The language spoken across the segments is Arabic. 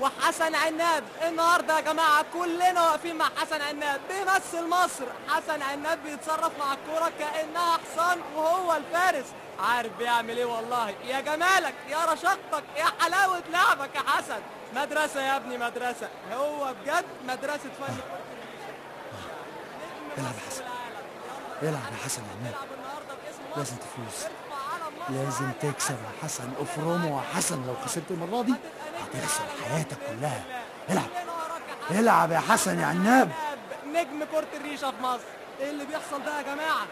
وحسن عناب النهارده يا جماعة كلنا واقفين مع حسن عناب. بيمثل مصر. حسن عناب بيتصرف مع الكورة كأنها حصان وهو الفارس. عارف بيعمل إيه؟ والله. يا جمالك يا رشاقتك يا حلاوة لعبك يا حسن. مدرسة يا ابني مدرسة. هو بجد مدرسة فن. العب يا حسن. العب يا حسن عناب. لازم تفوز. لازم تكسب يا حسن. افرمه يا حسن لو خسرت المرة دي. هتخسر حياتك كلها. العب. العب يا حسن يا عناب. نجم كرة الريشة في مصر. إيه اللي بيحصل ده يا جماعة؟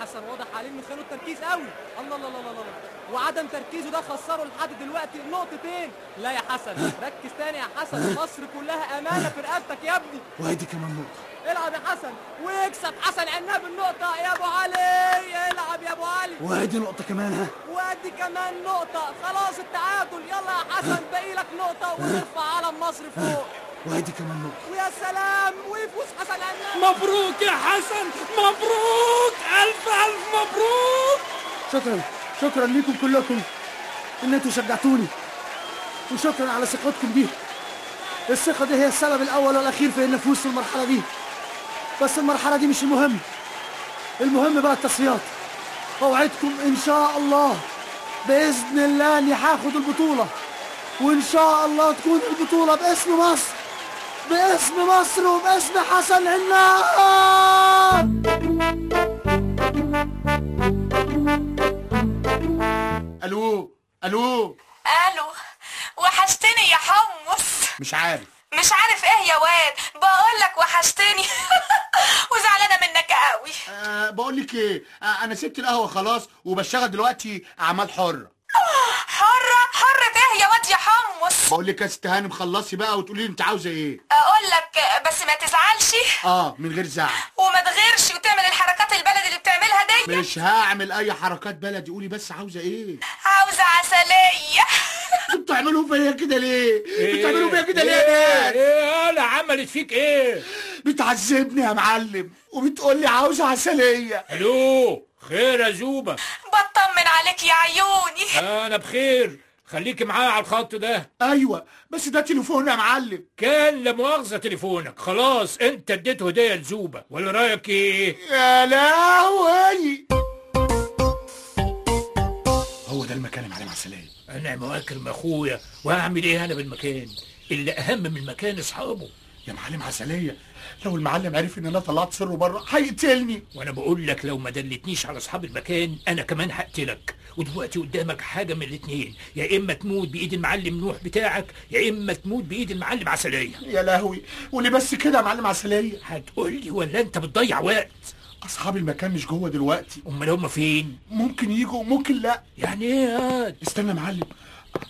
حسن واضح عليه انه خانه التركيز قوي. الله الله الله الله الله. وعدم تركيزه ده خسره لحد دلوقتي نقطتين. لا يا حسن ركز تاني يا حسن. مصر كلها أمانة في رقبتك يا ابني. وادي كمان نقطة. العب يا حسن. ويكسب حسن عناب النقطة يا أبو علي. العب يا أبو علي. وادي نقطة كمان ها. وادي كمان نقطة. خلاص التعادل. يلا يا حسن باقي لك نقطة ونرفع علم مصر فوق. وادي كمان نقطة. ويا سلام عناب مبروك يا حسن مبروك ألف ألف مبروك. شكرا شكرا ليكم كلكم إن أنتوا شجعتوني وشكرا على ثقتكم دي الثقة دي هي السبب الأول والأخير في إن في المرحلة دي. بس المرحلة دي مش المهم. المهم بقى التصفيات. أوعدكم إن شاء الله بإذن الله إني هاخد البطولة. وإن شاء الله تكون البطولة باسم مصر. باسم مصر وباسم حسن عناب ألو ألو. ألو وحشتني يا حمص. مش عارف. مش عارف إيه يا واد بقول لك وحشتني. وزعلانة منك قوي. أه بقول لك إيه؟ أه أنا سبت القهوة خلاص وبشتغل دلوقتي أعمال حرة. حرة؟ حرة إيه يا واد يا حمص؟ بقول لك يا ست هانم خلصي بقى وتقولي لي انت عاوزة إيه. أقول لك بس ما تزعلش. آه من غير زعل. وما تغيرش وتعمل الحركات البلد اللي بتعملها دي. مش هعمل أي حركات بلدي. قولي بس عاوزة إيه. عاوزة عسلية. أنتوا بتعملوا فيا كده ليه؟ بتعملوا فيا كده ليه يا إيه؟ إيه؟ أنا عملت فيك إيه؟ بتعذبني يا معلم وبتقول لي عاوزة عسلية. ألو خير يا زوبة. بطمن عليك يا عيوني. أنا بخير. خليكي معايا على الخط ده. أيوه بس ده تليفون يا معلم. كان لا مؤاخذة تليفونك. خلاص انت اديته هدية لزوبة. ولا رأيك إيه؟ يا لهوي! هو ده المكان يا معلم عسلية أنا مواكل أخويا واعمل إيه أنا بالمكان؟ اللي أهم من المكان أصحابه. يا معلم عسلية لو المعلم عرف إن أنا طلعت سره بره هيقتلني. وأنا بقول لك لو ما دلتنيش على أصحاب المكان أنا كمان هقتلك. ودلوقتي قدامك حاجة من الاتنين. يا إما تموت بإيد المعلم نوح بتاعك يا إما تموت بإيد المعلم عسلية. يا لهوي وليه بس كده يا معلم عسلية؟ هتقول لي ولا أنت بتضيع وقت؟ أصحاب المكان مش جوه دلوقتي. أمال هم فين؟ ممكن يجوا ممكن لأ. يعني إيه؟ استنى يا معلم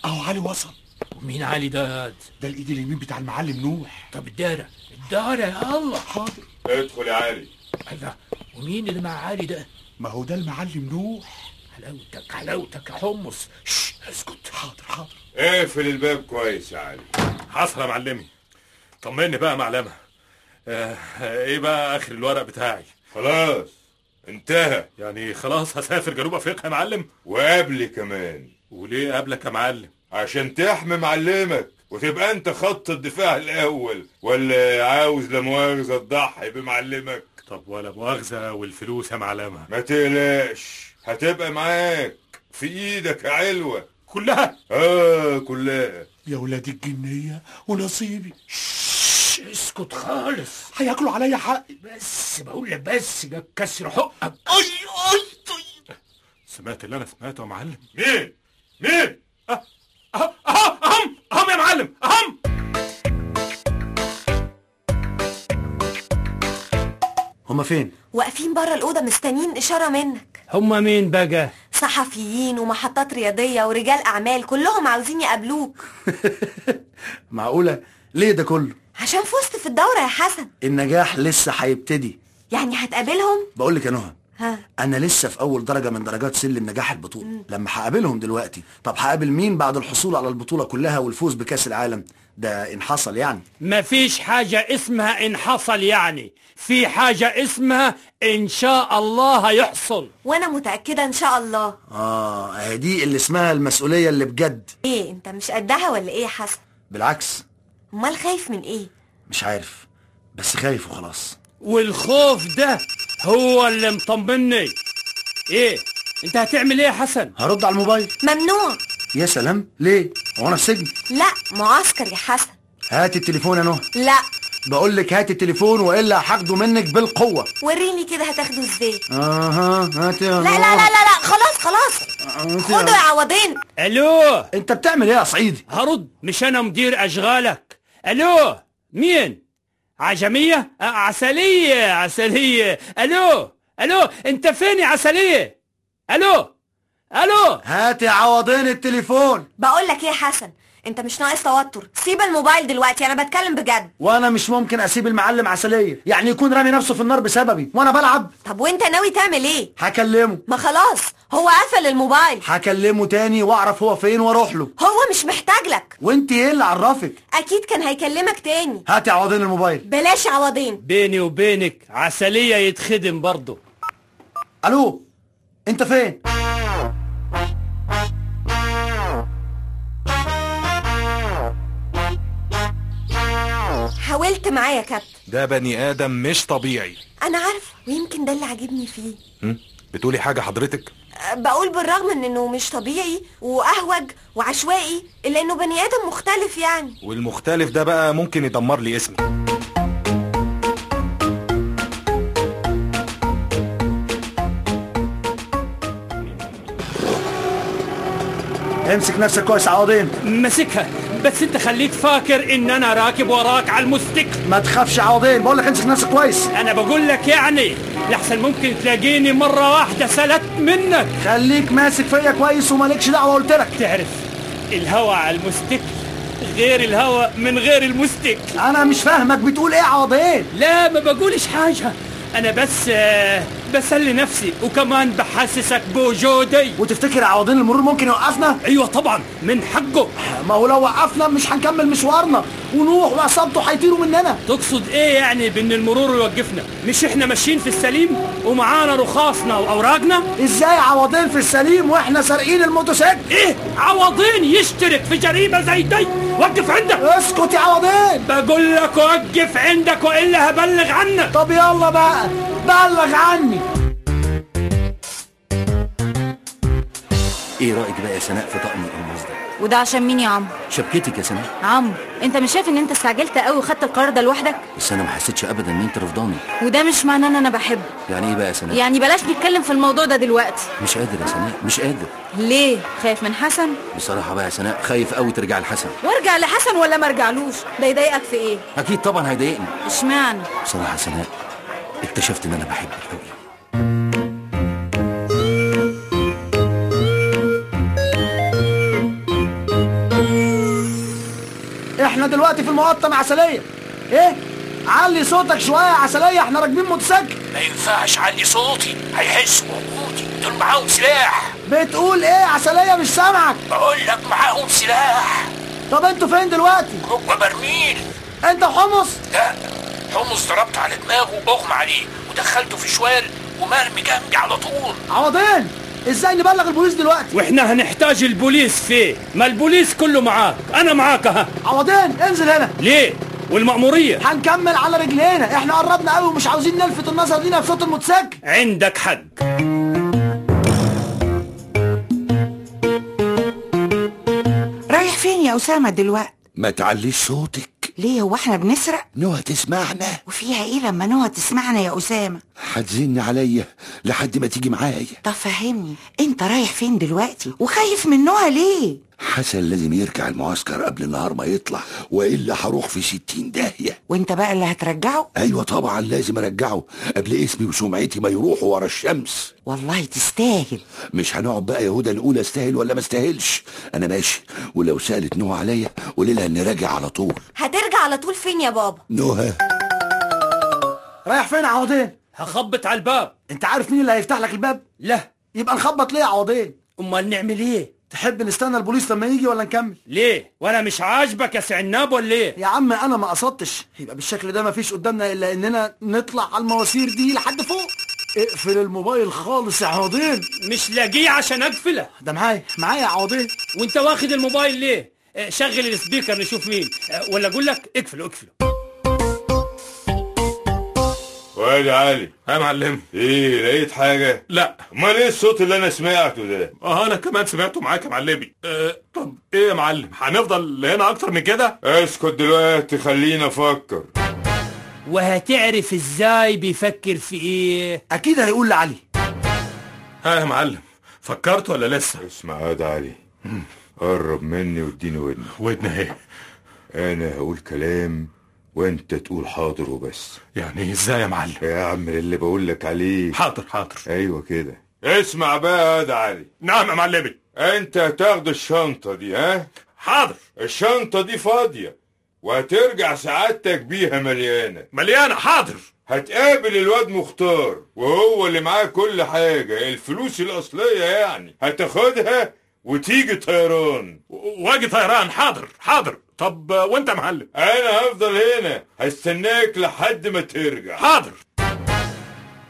أهو علي وصل. ومين علي ده؟ ده الايد اليمين بتاع المعلم نوح. طب الدارة الدارة يا الله حاضر. ادخل يا علي. الله ومين اللي مع علي ده؟ ما هو ده المعلم نوح. حلاوتك حلاوتك يا حمص. شش اسكت. حاضر حاضر. اقفل الباب كويس يا علي. حصل يا معلمي. طمني بقى يا معلمة. آه إيه بقى آخر الورق بتاعي؟ خلاص. انتهى. يعني خلاص هسافر جنوب أفريقيا يا معلم؟ وقبل كمان. وليه قبلك يا معلم؟ عشان تحمي معلمك وتبقى انت خط الدفاع الأول ولا عاوز لا مؤاخذة تضحي بمعلمك؟ طب ولا مؤاخذة والفلوس يا معلمة. ما تقلقش هتبقى معاك في إيدك يا علوة. كلها؟ آه كلها. يا ولاد الجنية ونصيبي. شش اسكت خالص. هياكلوا عليا حقي بس بقول لك بس ده كسر حقك. أي أي طيب. سمعت اللي أنا سمعته يا معلم؟ مين؟ مين؟ أه. أه اهم اهم يا معلم أهم! هما فين؟ واقفين بره الأوضة مستنيين إشارة منك. هما مين بقى؟ صحفيين ومحطات رياضية ورجال أعمال كلهم عاوزين يقابلوك. معقولة؟ ليه ده كله؟ عشان فزت في الدورة يا حسن. النجاح لسه هيبتدي. يعني هتقابلهم؟ بقول لك يا نهى ها. أنا لسه في أول درجة من درجات سلم نجاح البطولة. لما هقابلهم دلوقتي طب هقابل مين بعد الحصول على البطولة كلها والفوز بكأس العالم؟ ده إن حصل يعني. مفيش حاجة اسمها إن حصل يعني. في حاجة اسمها إن شاء الله هيحصل وأنا متأكدة إن شاء الله. آه دي اللي اسمها المسؤولية اللي بجد. إيه أنت مش قدها ولا إيه يا حسن؟ بالعكس. أمال خايف من إيه؟ مش عارف بس خايف وخلاص. والخوف ده هو اللي مطمني. إيه أنت هتعمل إيه يا حسن؟ هرد على الموبايل. ممنوع. يا سلام ليه؟ هو أنا في سجن لا معسكر يا حسن. هات التليفون يا نهى لا. بقول لك هات التليفون وإلا هاخده منك بالقوة. وريني كده هتاخده إزاي. أها هات يا لا لا لا لا لا خلاص خلاص. خده يا عوضين. ألو؟ أنت بتعمل إيه يا صعيدي؟ هرد مش أنا مدير أشغالك. ألو؟ مين؟ عجمية؟ آه، عسلية عسلية. ألو ألو أنت فين يا عسلية؟ ألو ألو. هات يا عوضين التليفون. بقول لك إيه يا حسن انت مش ناقص توتر. سيب الموبايل دلوقتي أنا بتكلم بجد. وأنا مش ممكن اسيب المعلم عسلية. يعني يكون رامي نفسه في النار بسببي وأنا بلعب. طب وانت ناوي تعمل إيه؟ هكلمه. ما خلاص هو قفل الموبايل. هكلمه تاني واعرف هو فين وأروح له. هو مش محتاج لك. وانت إيه اللي عرفك؟ أكيد كان هيكلمك تاني. هات يا عوضين الموبايل. بلاش عوضين بيني وبينك عسلية يتخدم برضه. ألو انت فين؟ حاولت معايا يا كابتن. ده بني آدم مش طبيعي. أنا عارفة ويمكن ده اللي عاجبني فيه. هم؟ بتقولي حاجة حضرتك؟ أه، بقول بالرغم من إنه مش طبيعي وأهوج وعشوائي إلا إنه بني آدم مختلف يعني. والمختلف ده بقى ممكن يدمر لي اسمي. امسك نفسك كويس عوضين. مسكها. بس انت خليك فاكر ان أنا راكب وراك على المستك. ما تخافش عوضين بقول لك امسك نفسك كويس. أنا بقول لك يعني لحسن ممكن تلاقيني مرة واحدة سلت منك. خليك ماسك فيا كويس ومالكش دعوة قلت لك. تعرف الهوا على المستك غير الهوا من غير المستك. أنا مش فاهمك بتقول إيه عوضين لا ما بقولش حاجة. أنا بس آه، بسلي نفسي وكمان بحسسك بوجودي. وتفتكر عوضين المرور ممكن يوقفنا؟ أيوه طبعا من حقه. ما هو لو وقفنا مش هنكمل مشوارنا. ونوح وعصابته هيطيروا مننا. تقصد إيه يعني بإن المرور يوقفنا؟ مش إحنا ماشيين في السليم ومعانا رخاصنا وأوراقنا؟ إزاي عوضين في السليم وإحنا سارقين الموتوسيكل؟ إيه؟ عوضين يشترك في جريمة زي دي؟ وقف عندك. اسكت يا عوضين بقول لك وقف عندك وإلا هبلغ عنك. طب يلا بقى. بلغ عني. إيه رأيك بقى يا سناء في طقم القماص ده؟ وده عشان مين يا عمرو؟ شبكتك يا سناء. عمرو انت مش شايف ان انت استعجلت قوي وخدت القرار ده لوحدك؟ بس أنا ما حسيتش ابدا إن أنت رفضاني وده مش معناه إن أنا بحبه. يعني إيه بقى يا سناء؟ يعني بلاش نتكلم في الموضوع ده دلوقتي. مش قادر يا سناء مش قادر. ليه؟ خايف من حسن؟ بصراحة بقى يا سناء خايف قوي ترجع لحسن. وارجع لحسن ولا ما ارجعلوش؟ ده يضايقك في إيه؟ أكيد طبعا هيضايقني. إشمعنى؟ بصراحة يا سناء اكتشفت إن أنا بحبك قوي إحنا دلوقتي في المقطم عسلية. إيه؟ علي صوتك شوية يا عسلية إحنا راكبين موتوسيكل. ما ينفعش علي صوتي هيحسوا بوجودي. دول معاهم سلاح. بتقول إيه يا عسلية؟ مش سامعك. بقول لك معاهم سلاح. طب أنتوا فين دلوقتي؟ جوه برميل أنت حمص؟ لا. حمص ضربت على دماغه واغمى عليه ودخلته في شوال ومرمي جنبي على طول. عوضين إزاي نبلغ البوليس دلوقتي؟ وإحنا هنحتاج البوليس فيه ما البوليس كله معاك أنا معاك ها عوضين انزل هنا. ليه؟ والمأمورية. هنكمل على رجلينا إحنا قربنا قوي ومش عاوزين نلفت النظر لينا بصوت الموتوسيكل عندك حق. رايح فين يا أسامة دلوقتي؟ ما تعليش صوتك. ليه هو إحنا بنسرق؟ نوى تسمعنا. وفيها إيه لما نوى تسمعنا يا أسامة؟ هتزن عليا لحد ما تيجي معايا. طب فهمني انت رايح فين دلوقتي؟ وخايف من نوى ليه؟ حسن لازم يرجع المعسكر قبل النهار ما يطلع وإلا هروح في ستين داهية. وانت بقى اللي هترجعه؟ أيوه طبعا لازم أرجعه. قبل اسمي وسمعتي ما يروحوا ورا الشمس. والله تستاهل. مش هنقعد بقى يا هدى نقول استاهل ولا ما استاهلش. أنا ماشي ولو سألت نوى عليا قولي لها إني راجع على طول. هترجع على طول فين يا بابا؟ نهى رايح فين يا عوضين؟ هخبط على الباب. أنت عارف مين اللي هيفتح لك الباب؟ لا. يبقى نخبط ليه يا عوضين؟ أمال نعمل إيه؟ تحب نستنى البوليس لما يجي ولا نكمل؟ ليه؟ وأنا مش عاجبك يا سعناب ولا إيه يا عم أنا ما قصدتش. يبقى بالشكل ده مفيش قدامنا إلا إننا نطلع على المواسير دي لحد فوق. اقفل الموبايل خالص يا عوضين. مش لاقيه عشان اقفله. ده معايا معايا يا عوضين. وانت واخد الموبايل ليه؟ آه، شغل السبيكر نشوف مين. آه، ولا أقول لك اقفله اقفله. وادي علي. يا معلم. إيه لقيت حاجة؟ لا. أمال إيه الصوت اللي أنا سمعته ده؟ آه أنا كمان سمعته معاك يا معلمي. آه طب إيه يا معلم؟ هنفضل هنا أكتر من كده؟ اسكت دلوقتي خلينا أفكر. وهتعرف إزاي بيفكر في إيه؟ أكيد هيقول لعلي. ها يا معلم فكرت ولا لسه؟ اسمع يا واد علي. قرب مني واديني ودني. ودنا إيه؟ أنا هقول كلام وانت تقول حاضر وبس. يعني إزاي يا معلم؟ يا عم اللي بقول لك عليه. حاضر حاضر. أيوه كده. اسمع بقى يا واد علي. نعم يا معلمي. انت هتاخد الشنطة دي ها؟ حاضر. الشنطة دي فاضية. وهترجع سعادتك بيها مليانة. مليانة حاضر. هتقابل الواد مختار وهو اللي معاه كل حاجة. الفلوس الأصلية يعني. هتاخدها وتيجي طيران. وأجي طيران حاضر حاضر. طب وانت يا معلم؟ أنا هفضل هنا هستناك لحد ما ترجع. حاضر.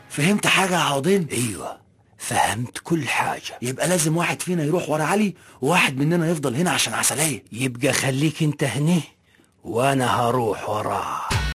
فهمت حاجة يا عوضين أيوه فهمت كل حاجة. يبقى لازم واحد فينا يروح ورا علي وواحد مننا يفضل هنا عشان عسلية. يبقى خليك انت هنا وأنا هروح وراه